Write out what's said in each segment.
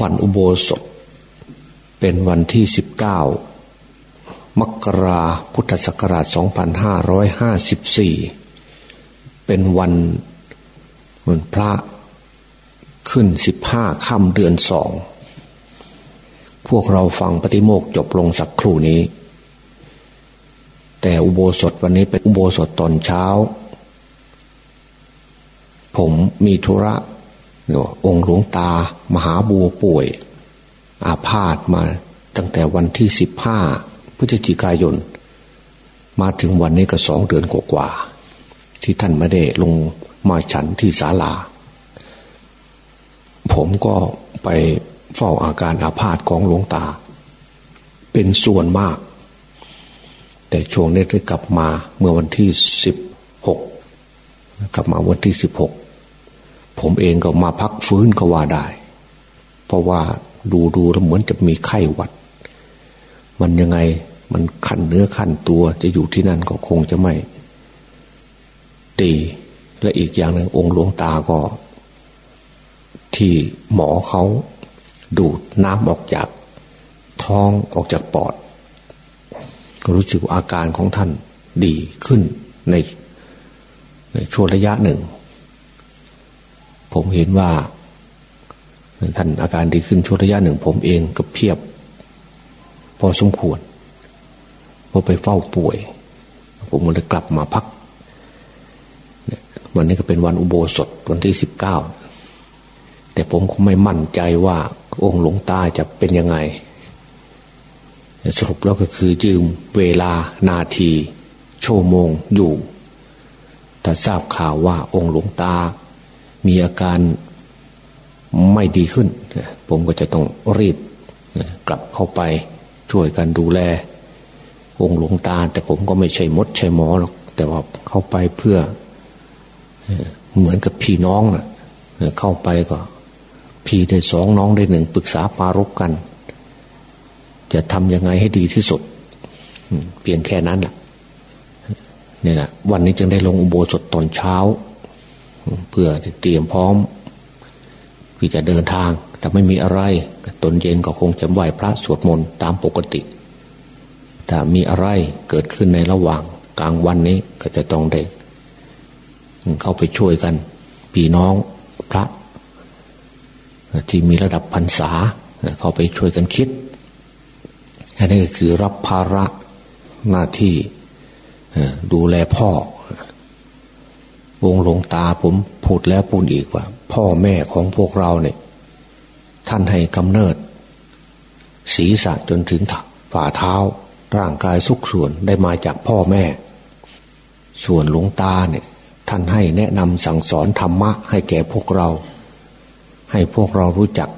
วันอุโบสถ เป็นวันที่สิบเก้ามกราพุทธศักราช 2554 เป็นวันเหมือนพระขึ้นสิบห้าค่ำเดือนสอง พวกเราฟังปฏิโมกจบลงสักครู่นี้ แต่อุโบสถวันนี้เป็นอุโบสถตอนเช้า ผมมีธุระ องค์หลวงตามหาบัวป่วย อาพาธมาตั้งแต่วันที่สิบห้าพฤศจิกายน มาถึงวันนี้ก็สองเดือนกว่าที่ท่านไม่ได้ลงมาฉันที่ศาลา ผมก็ไปเฝ้าอาการอาพาธของหลวงตา เป็นส่วนมาก แต่ช่วงนี้ได้กลับมาเมื่อวันที่สิบหกกลับมาวันที่สิบหก ผมเองก็มาพักฟื้นก็ว่าได้ เพราะว่าดูดูแล้วเหมือนจะมีไข้หวัด มันยังไงมันขั้นเนื้อขั้นตัวจะอยู่ที่นั่นก็คงจะไม่ดีและอีกอย่างหนึ่งองค์หลวงตาก็ ที่หมอเขาดูดน้ำออกจากท้องออกจากปอด รู้สึกอาการของท่านดีขึ้นในในช่วงระยะหนึ่ง ผมเห็นว่าท่านอาการดีขึ้นช่วงระยะหนึ่ง ผมเองก็เพียบ พอสมควรพอไปเฝ้าป่วย ผมก็เลยกลับมาพัก วันนี้ก็เป็นวันอุโบสถวันที่สิบเก้าแต่ผมก็ไม่มั่นใจว่าองค์หลวงตาจะเป็นยังไง สรุปแล้วก็คือยืมเวลานาที ชั่วโมงอยู่แต่ทราบข่าวว่าองค์หลวงตา มีอาการไม่ดีขึ้น ผมก็จะต้องรีบกลับเข้าไปช่วยกันดูแล องค์หลวงตา แต่ผมก็ไม่ใช่มดใช่หมอหรอกแต่ว่าเข้าไปเพื่อเหมือนกับพี่น้องนะเข้าไปก็ พี่ได้สองน้องได้หนึ่งปรึกษาปารกกัน จะทำยังไงให้ดีที่สุดเพียงแค่นั้นแหละนี่แหละวันนี้จึงได้ลงอุโบสถตอนเช้า เพื่อเตรียมพร้อมที่จะเดินทาง แต่ไม่มีอะไรตนเย็นก็คงจะไหวพระสวดมนต์ตามปกติ แต่มีอะไรเกิดขึ้นในระหว่างกลางวันนี้ก็จะต้องเด็ก เข้าไปช่วยกันพี่น้องพระ ที่มีระดับพรรษา เข้าไปช่วยกันคิดอันนี้ก็คือรับภาระหน้าที่ดูแลพ่อ วงหลวงตาผมพูดแล้วพูดอีกว่า พ่อแม่ของพวกเราเนี่ย ท่านให้กำเนิด ศีรษะจนถึงฝ่าเท้า ร่างกายสุกส่วนได้มาจากพ่อแม่ ส่วนหลวงตาเนี่ย ท่านให้แนะนำสั่งสอนธรรมะ ให้แก่พวกเรา ให้พวกเรารู้จัก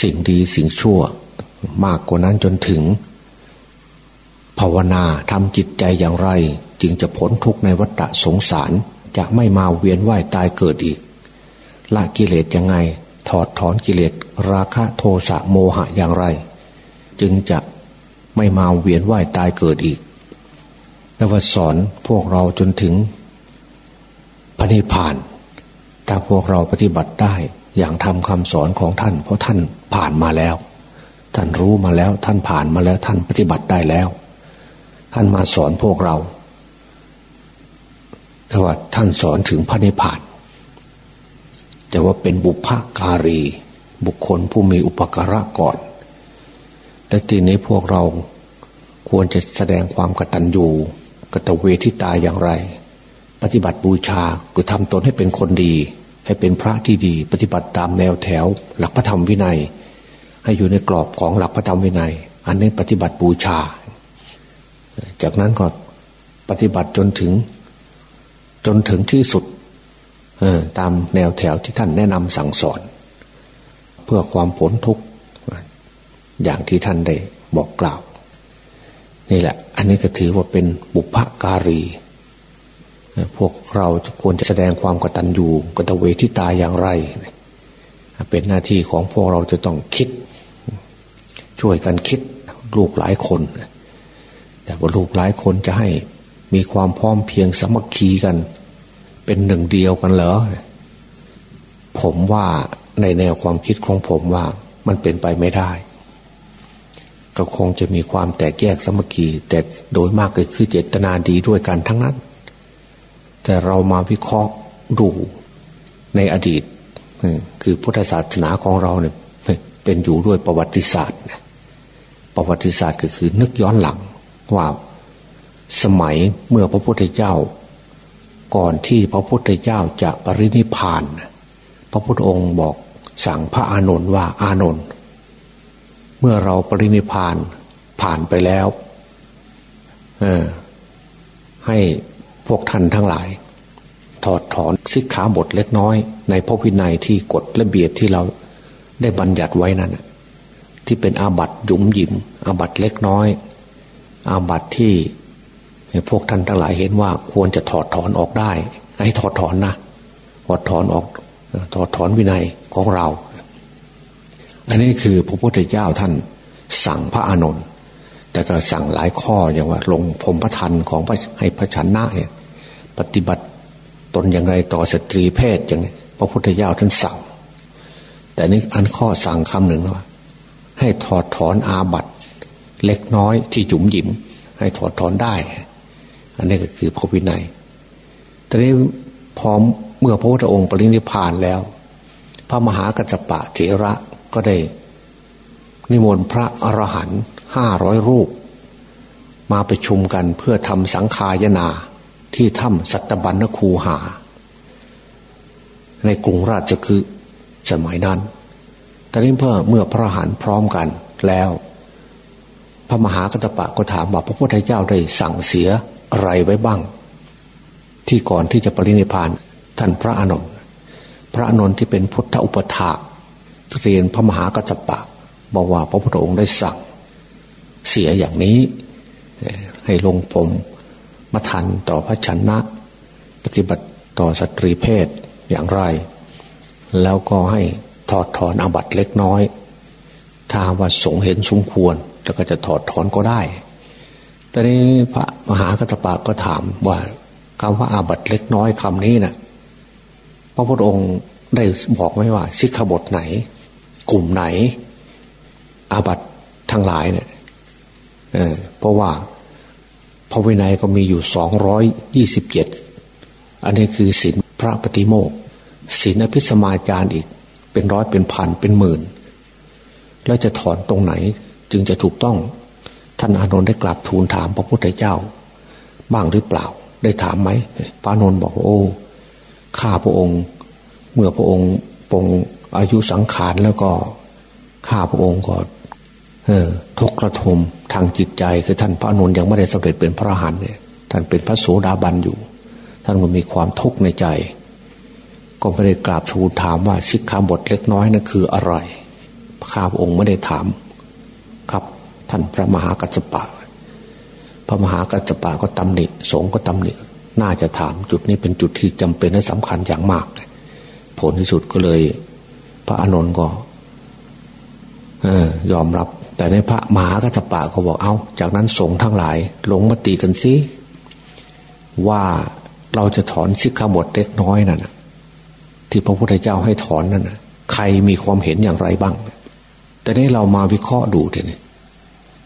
สิ่งดีสิ่งชั่ว มากกว่านั้นจนถึง ภาวนาทำจิตใจอย่างไร จึงจะพ้นทุกข์ในวัฏสงสารจะไม่มาเวียนว่ายตายเกิดอีก ละกิเลสยังไง ถอดถอนกิเลสราคะโทสะโมหะอย่างไร จึงจะไม่มาเวียนว่ายตายเกิดอีกแล้วสอนพวกเราจนถึงพระนิพพาน ถ้าพวกเราปฏิบัติได้อย่างทำคำสอนของท่าน เพราะท่านผ่านมาแล้ว ท่านรู้มาแล้วท่านผ่านมาแล้วท่านปฏิบัติได้แล้ว ท่านมาสอนพวกเรา แต่ว่าท่านสอนถึงพระนิพพาน แต่ว่าเป็นบุพการี บุคคลผู้มีอุปการะก่อน และทีนี้พวกเราควรจะแสดงความกตัญญูกตเวทิตาอย่างไร ปฏิบัติบูชาคือทำตนให้เป็นคนดี ให้เป็นพระที่ดี ปฏิบัติตามแนวแถว หลักพระธรรมวินัย ให้อยู่ในกรอบของหลักพระธรรมวินัย อันนี้ปฏิบัติบูชา จากนั้นก็ปฏิบัติจนถึง จนถึงที่สุดตามแนวแถวที่ท่านแนะนำสั่งสอน เพื่อความผลทุกข์อย่างที่ท่านได้บอกกล่าว นี่แหละ อันนี้ก็ถือว่าเป็นบุพการี พวกเราควรจะแสดงความกตัญญูกตเวทิตาอย่างไร เป็นหน้าที่ของพวกเราจะต้องคิด ช่วยกันคิดลูกหลายคน แต่ว่าลูกหลายคนจะให้ มีความพร้อมเพียงสมัคคีกัน เป็นหนึ่งเดียวกันเหรอ ผมว่าในแนวความคิดของผมว่ามันเป็นไปไม่ได้ ก็คงจะมีความแตกแยกสมัคคีแต่โดยมากก็คือเจตนาดีด้วยกันทั้งนั้น แต่เรามาวิเคราะห์ดูในอดีตคือพุทธศาสนาของเราเนี่ยเป็นอยู่ด้วยประวัติศาสตร์ประวัติศาสตร์ก็คือนึกย้อนหลังว่า สมัยเมื่อพระพุทธเจ้า ก่อนที่พระพุทธเจ้าจะปรินิพาน พระพุทธองค์บอกสั่งพระอานนท์ว่าอานนท์เมื่อเราปรินิพานผ่านไปแล้วให้พวกท่านทั้งหลาย ถอดถอนสิกขาบทเล็กน้อย ในพระวินัยที่กฎระเบียบที่เราได้บัญญัติไว้นั้นที่เป็นอาบัตยุมยิมอาบัตเล็กน้อย อาบัตที่ พวกท่านทั้งหลายเห็นว่าควรจะถอดถอนออกได้ ให้ถอดถอนนะถอดถอนออกถอดถอนวินัยของเรา อันนี้คือพระพุทธเจ้าท่านสั่งพระอานนท์แต่ก็สั่งหลายข้ออย่างว่า ลงพรมพระทันของให้พระชนะเนี่ยปฏิบัติตนอย่างไรต่อสตรีเพศอย่างนี้พระพุทธเจ้าท่านสั่ง แต่นี้อันข้อสั่งคำหนึ่งว่าให้ถอดถอนอาบัตเล็กน้อยที่จุ๋มหยิม ให้ถอดถอนได้ อันนี้ก็คือพระวินัยแต่นี้พร้อมเมื่อพระพุทธองค์ปรินิพานแล้ว พระมหากัจจปะเถระก็ได้ นิมนต์พระอรหันต์ห้าร้อยรูป มาไปชุมกันเพื่อทำสังขายนาที่ถ้ำสัตบัญญคูหา ในกรุงราชคือสมัยนั้นตอนนี้เพื่อเมื่อพระหันพร้อมกันแล้ว พระมหากัตปะก็ถามว่าพระพุทธเจ้าได้สั่งเสีย อะไรไว้บ้าง ที่ก่อนที่จะปรินิพานท่านพระอานนท์พระอานนท์ที่เป็นพุทธอุปถาเรียนพระมหากัสสปะบอกว่าพระพุทธองค์ได้สั่ง เสียอย่างนี้ ให้ลงพรหมทัณฑ์ต่อพระฉันนะ ปฏิบัติต่อสตรีเพศอย่างไร แล้วก็ให้ถอดถอนอาบัติเล็กน้อย ถ้าว่าสงฆ์เห็นสมควรแล้วก็จะถอดถอนก็ได้ ทีนี้พระมหากัสสปะก็ถามว่าคำว่าอาบัติเล็กน้อยคำนี้น่ะพระพุทธองค์ได้บอกไว้ว่าสิกขาบทไหน กลุ่มไหน อาบัตทั้งหลายเนี่ยเเพราะว่าพระวินัยก็มีอยู่สองร้อยยี่สิบเจ็ดอันนี้คือศีลพระปฏิโมกศีลอภิสมาจารอีก เป็นร้อยเป็นพันเป็นหมื่น แล้วจะถอนตรงไหนจึงจะถูกต้อง ท่านอานนท์ได้กราบทูลถามพระพุทธเจ้า บ้างหรือเปล่า ได้ถามไหมพระนนท์บอกโอ้ข้าพระองค์ เมื่อพระองค์ปรงอายุสังขารแล้วก็ข้าพระองค์ก็เออทุกข์ระทมทางจิตใจคือท่านพระนุนยังไม่ได้สำเร็จเป็นพระหันเนี่ยท่านเป็นพระโสดาบันอยู่ ท่านก็มีความทุกข์ในใจ ก็ไม่ได้กราบทูลถามว่าสิกขาบทเล็กน้อยนั่นคืออะไรข้าพระองค์ไม่ได้ถาม ท่านพระมหากัจจปะ พระมหากัจจปะก็ตำหนิสงก็ตำหนิน่าจะถามจุดนี้เป็นจุดที่จำเป็นและสำคัญอย่างมาก ผลที่สุดก็เลย พระอานนท์ก็ยอมรับ แต่ในพระมหากัจปะเขาบอกเอาจากนั้นสงฆ์ทั้งหลาย ลงมติกันซิว่าเราจะถอนสิกขาบทเล็กน้อยนั่นที่พระพุทธเจ้าให้ถอนนั่นใครมีความเห็นอย่างไรบ้าง แต่นี้เรามาวิเคราะห์ดูเถอะ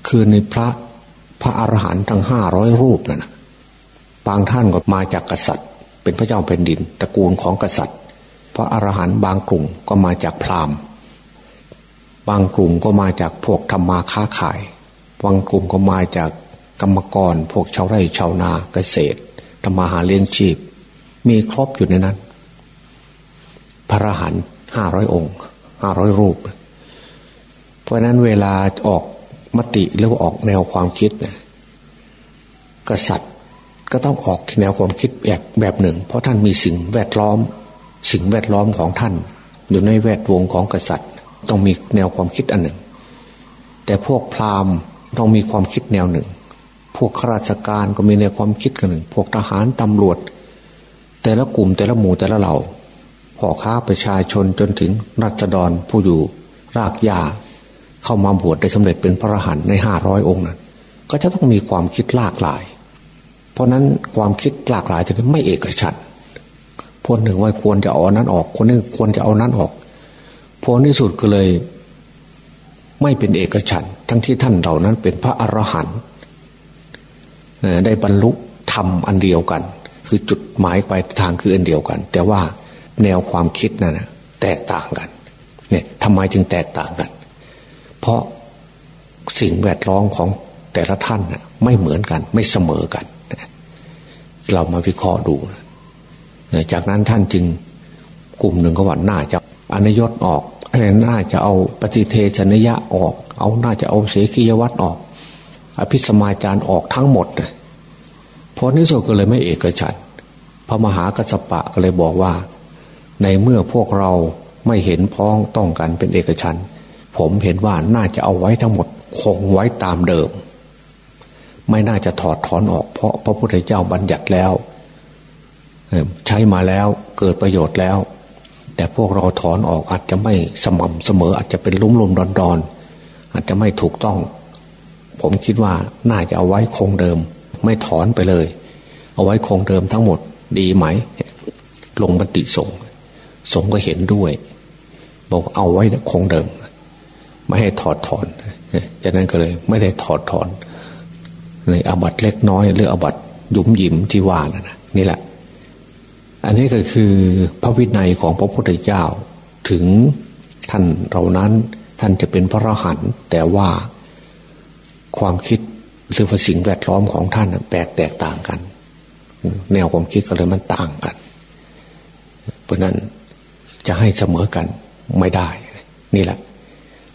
คือในพระพระอรหันต์ทั้งห้าร้อยรูปนั่นบางท่านก็มาจากกษัตริย์ เป็นพระเจ้าแผ่นดิน ตระกูลของกษัตริย์ พระอรหันต์บางกลุ่มก็มาจากพราหมณ์ บางกลุ่มก็มาจากพวกทำมาค้าขาย บางกลุ่มก็มาจากกรรมกร พวกชาวไร่ชาวนาเกษตรทำมาหาเลี้ยงชีพ มีครบอยู่ในนั้น พระอรหันต์ห้าร้อยองค์ห้าร้อยรูป เพราะนั้นเวลาออก มติหรือว่าออกแนวความคิดเนี่ยกษัตริย์ก็ต้องออกแนวความคิดแบบแบบหนึ่ง เพราะท่านมีสิ่งแวดล้อม สิ่งแวดล้อมของท่าน อยู่ในแวดวงของกษัตริย์ ต้องมีแนวความคิดอันหนึ่ง แต่พวกพราหมณ์ต้องมีความคิดแนวหนึ่ง พวกข้าราชการก็มีแนวความคิดกันหนึ่ง พวกทหารตำรวจ แต่ละกลุ่มแต่ละหมู่แต่ละเหล่าพ่อค้าประชาชนจนถึงรัชดรผู้อยู่รากหญ้า เข้ามาบวชได้สำเร็จเป็นพระอรหันต์ในห้าร้อยองค์นั้นก็จะต้องมีความคิดหลากหลาย เพราะนั้นความคิดหลากหลายจะไม่เอกฉันคนหนึ่งว่าควรจะเอานั้นออก คนนึงควรจะเอานั้นออกผลที่สุดก็เลย ไม่เป็นเอกฉันทั้งที่ท่านเหล่านั้นเป็นพระอรหันต์ได้บรรลุธรรมอันเดียวกัน คือจุดหมายปลายทางคืออันเดียวกัน แต่ว่าแนวความคิดนั่นแตกต่างกัน เนี่ยทำไมจึงแตกต่างกัน ราะสิ่งแวดล้อมของแต่ละท่านไม่เหมือนกัน ไม่เสมอกัน เรามาวิเคราะห์ดู จากนั้นท่านจึงกลุ่มหนึ่งก็ว่าน่าจะอนยศออกน่าจะเอาปฏิเทชนยะออก เอาน่าจะเอาเสกียวัตรออก อภิสมาจารออกทั้งหมดเพราะนี้สุดก็เลยไม่เอกฉันพระมหากัสปะก็เลยบอกว่า ในเมื่อพวกเราไม่เห็นพ้องต้องกันเป็นเอกฉัน ผมเห็นว่าน่าจะเอาไว้ทั้งหมดคงไว้ตามเดิม ไม่น่าจะถอดถอนออก เพราะพระพุทธเจ้าบัญญัติแล้วใช้มาแล้วเกิดประโยชน์แล้ว แต่พวกเราถอนออกอาจจะไม่สม่ำเสมอ อาจจะเป็นลุ่มลุ่มดอนดอนอาจจะไม่ถูกต้อง ผมคิดว่าน่าจะเอาไว้คงเดิม ไม่ถอนไปเลย เอาไว้คงเดิมทั้งหมดดีไหม ลงมติสงสงก็เห็นด้วย บอกเอาไว้คงเดิม ไม่ให้ถอดถอนจากนั้นก็เลย ไม่ได้ถอดถอน ในอบัตเล็กน้อย หรืออบัตยุ่มยิ้มที่ว่านะนะนี่แหละ อันนี้ก็คือพระวินัยของพระพุทธเจ้า ถึงท่านเรานั้น ท่านจะเป็นพระอรหันต์แต่ว่าความคิดหรือว่าสิ่งแวดล้อมของท่านแปลกแตกต่างกัน แนวความคิดก็เลยมันต่างกัน เพราะนั้นจะให้เสมอกันไม่ได้ นี่แหละ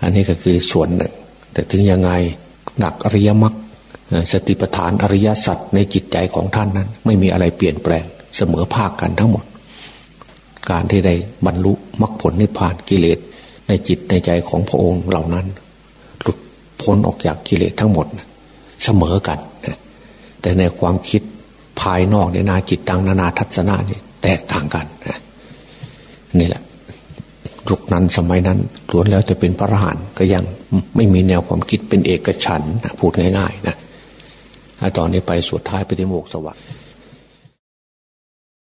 อันนี้ก็คือส่วนหนึ่ง แต่ถึงยังไงหนักอริยมรรคสติปัฏฐานอริยสัจในจิตใจของท่านนั้น ไม่มีอะไรเปลี่ยนแปลงเสมอภาคกันทั้งหมด การที่ได้บรรลุมรรคผลนิพพานกิเลสในจิตในใจของพระองค์เหล่านั้น หลุดพ้นออกจากกิเลสทั้งหมด เสมอกัน แต่ในความคิดภายนอกในนาจิตตังนานาทัศนะนี่แตกต่างกันนี่แหละ ยุคนั้นสมัยนั้นล้วนแล้วจะเป็นพระอรหันต์ก็ยังไม่มีแนวความคิดเป็นเอกฉันพูดง่ายๆนะตอนนี้ไปสุดท้ายไปที่โมกสวัสดิ์